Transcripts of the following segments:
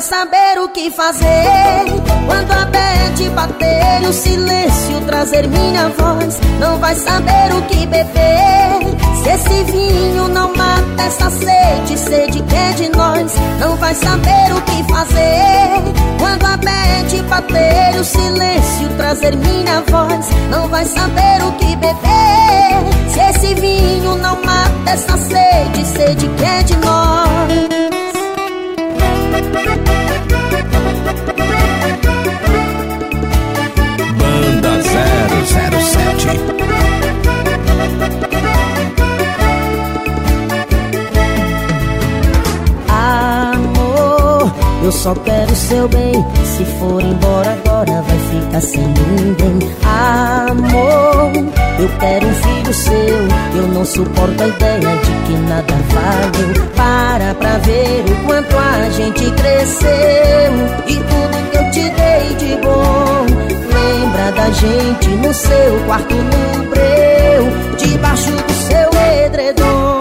Vai saber o que fazer. Quando a bete bater o silêncio trazer minha voz. Não vai saber o que beber. Se esse vinho não mata essa sede, sede que é de nós. Não vai saber o que fazer. Quando a bete bater o silêncio trazer minha voz. Não vai saber o que beber. Se esse vinho não mata essa sede, sede que é de nós Banda 007 Amor, eu só quero seu bem. Se for embora agora vai ficar sem ninguém. Amor, eu quero um filho seu. Eu não suporto a ideia de que nada valeu. Para gente cresceu E tudo que eu te dei de bom. Lembra da gente no seu quarto no breu Debaixo do seu edredom.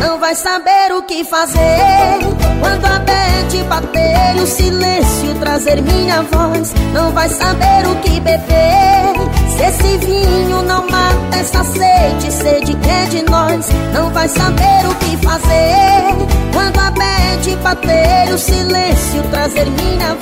Não vai saber o que fazer Quando a bete bater e o silêncio trazer minha voz. Não vai saber o que beber. Se esse vinho não mata essa sede Sede que é de nós. Não vai saber o que fazer Quando a bete bater o silêncio trazer minha